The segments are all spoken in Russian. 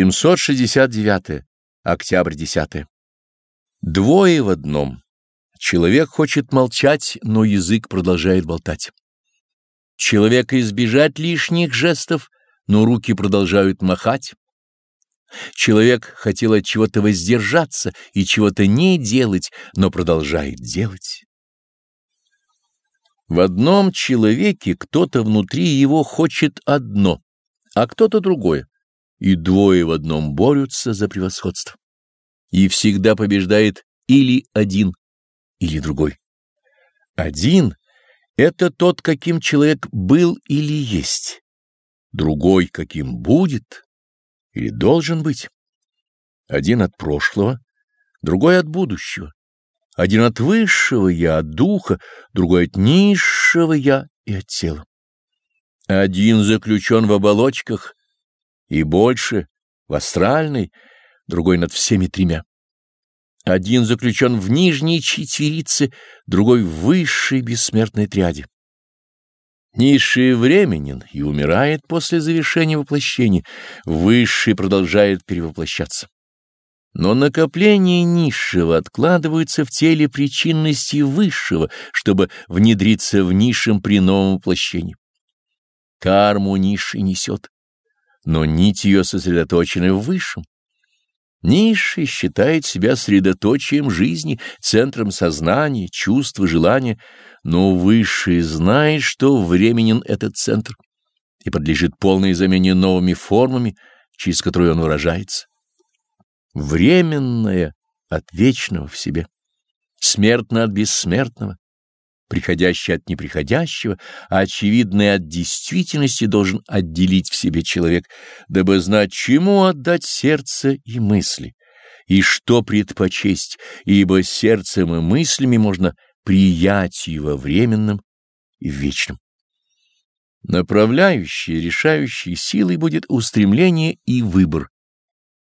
769. Октябрь 10. Двое в одном. Человек хочет молчать, но язык продолжает болтать. Человек избежать лишних жестов, но руки продолжают махать. Человек хотел от чего-то воздержаться и чего-то не делать, но продолжает делать. В одном человеке кто-то внутри его хочет одно, а кто-то другое и двое в одном борются за превосходство. И всегда побеждает или один, или другой. Один — это тот, каким человек был или есть. Другой, каким будет или должен быть. Один от прошлого, другой от будущего. Один от высшего я, от духа, другой от низшего я и от тела. Один заключен в оболочках, и больше, в астральной, другой над всеми тремя. Один заключен в нижней четверице, другой в высшей бессмертной тряде. Низший временен и умирает после завершения воплощения, высший продолжает перевоплощаться. Но накопление низшего откладывается в теле причинности высшего, чтобы внедриться в низшем при новом воплощении. Карму низший несет но нить ее сосредоточена в высшем. Низший считает себя средоточием жизни, центром сознания, чувства, желания, но высший знает, что временен этот центр и подлежит полной замене новыми формами, через которые он выражается. Временное от вечного в себе, смертно от бессмертного, приходящее от неприходящего, а очевидное от действительности должен отделить в себе человек, дабы знать, чему отдать сердце и мысли, и что предпочесть, ибо сердцем и мыслями можно приять во временном и в вечном. Направляющей, решающей силой будет устремление и выбор.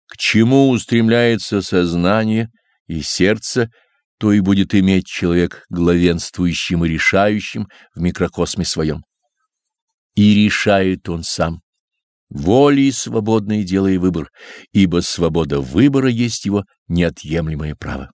К чему устремляется сознание и сердце – то и будет иметь человек главенствующим и решающим в микрокосме своем. И решает он сам, волей свободной делая выбор, ибо свобода выбора есть его неотъемлемое право.